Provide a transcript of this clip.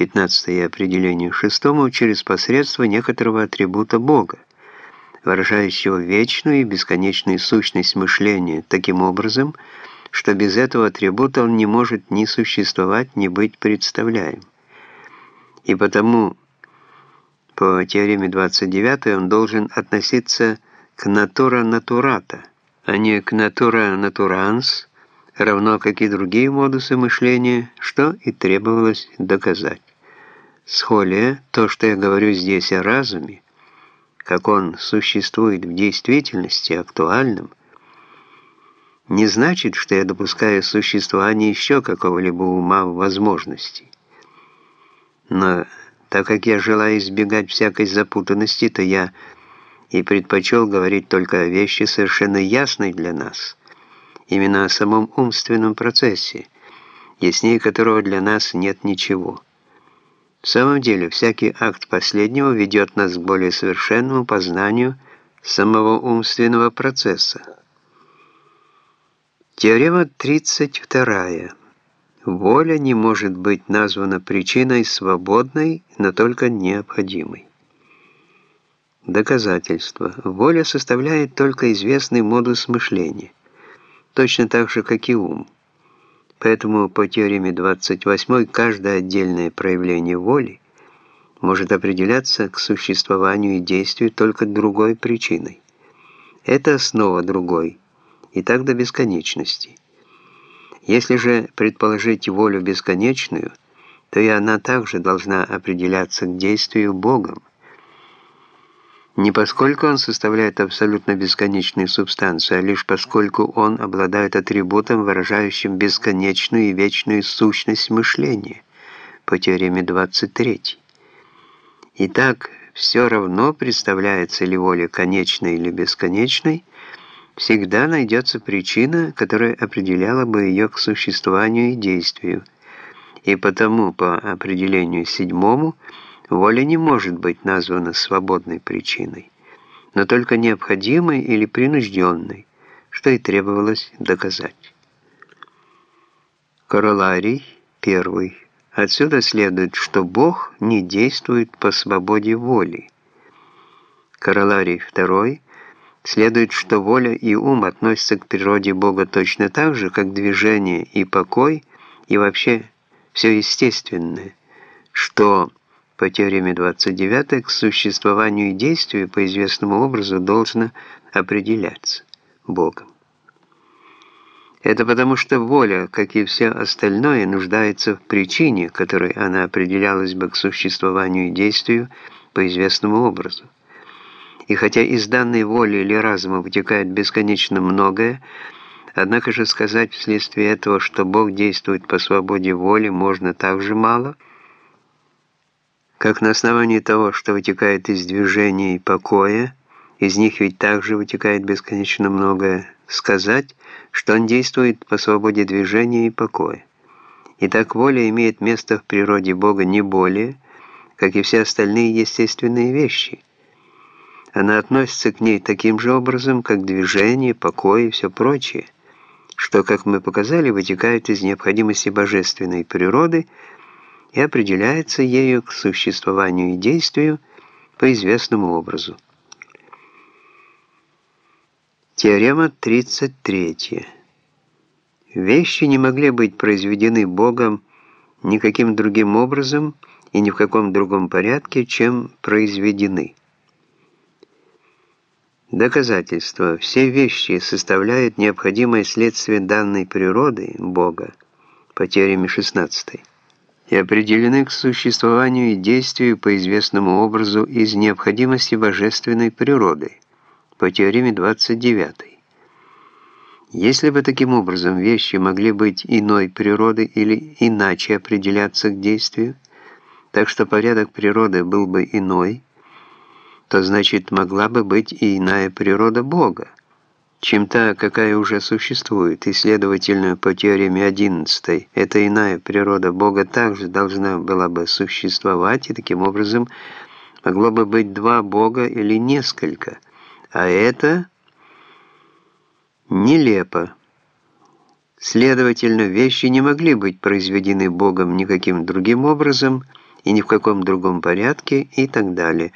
15 определение шестому через посредство некоторого атрибута Бога, выражающего вечную и бесконечную сущность мышления таким образом, что без этого атрибута он не может ни существовать, ни быть представляем. И потому по теореме 29 он должен относиться к натура натурата, а не к натура натуранс, равно как и другие модусы мышления, что и требовалось доказать. Схолия, то, что я говорю здесь о разуме, как он существует в действительности, актуальном, не значит, что я допускаю существование еще какого-либо ума в возможности. Но так как я желаю избегать всякой запутанности, то я и предпочел говорить только о вещи совершенно ясной для нас, именно о самом умственном процессе, яснее которого для нас нет ничего. В самом деле, всякий акт последнего ведет нас к более совершенному познанию самого умственного процесса. Теорема 32. Воля не может быть названа причиной свободной, но только необходимой. Доказательство. Воля составляет только известный модус мышления, точно так же, как и ум. Поэтому по теореме 28 каждое отдельное проявление воли может определяться к существованию и действию только другой причиной. Это основа другой, и так до бесконечности. Если же предположить волю бесконечную, то и она также должна определяться к действию Богом, не поскольку он составляет абсолютно бесконечную субстанцию, а лишь поскольку он обладает атрибутом, выражающим бесконечную и вечную сущность мышления по теореме 23. Итак, все равно, представляется ли воля конечной или бесконечной, всегда найдется причина, которая определяла бы ее к существованию и действию, и потому, по определению седьмому, Воля не может быть названа свободной причиной, но только необходимой или принужденной, что и требовалось доказать. Короларий первый. Отсюда следует, что Бог не действует по свободе воли. Короларий второй. Следует, что воля и ум относятся к природе Бога точно так же, как движение и покой, и вообще все естественное, что по теореме 29 к существованию и действию по известному образу должно определяться Богом. Это потому что воля, как и все остальное, нуждается в причине, которой она определялась бы к существованию и действию по известному образу. И хотя из данной воли или разума вытекает бесконечно многое, однако же сказать вследствие этого, что Бог действует по свободе воли, можно также мало – как на основании того, что вытекает из движения и покоя, из них ведь также вытекает бесконечно многое, сказать, что он действует по свободе движения и покоя. И так воля имеет место в природе Бога не более, как и все остальные естественные вещи. Она относится к ней таким же образом, как движение, покой и все прочее, что, как мы показали, вытекает из необходимости божественной природы – и определяется ею к существованию и действию по известному образу. Теорема 33. Вещи не могли быть произведены Богом никаким другим образом и ни в каком другом порядке, чем произведены. Доказательство. Все вещи составляют необходимое следствие данной природы Бога по теореме 16 и определены к существованию и действию по известному образу из необходимости божественной природы по теореме 29. Если бы таким образом вещи могли быть иной природы или иначе определяться к действию, так что порядок природы был бы иной, то значит могла бы быть и иная природа Бога, чем та, какая уже существует, и, следовательно, по теореме 11, эта иная природа Бога также должна была бы существовать, и таким образом могло бы быть два Бога или несколько, а это нелепо. Следовательно, вещи не могли быть произведены Богом никаким другим образом, и ни в каком другом порядке и так далее.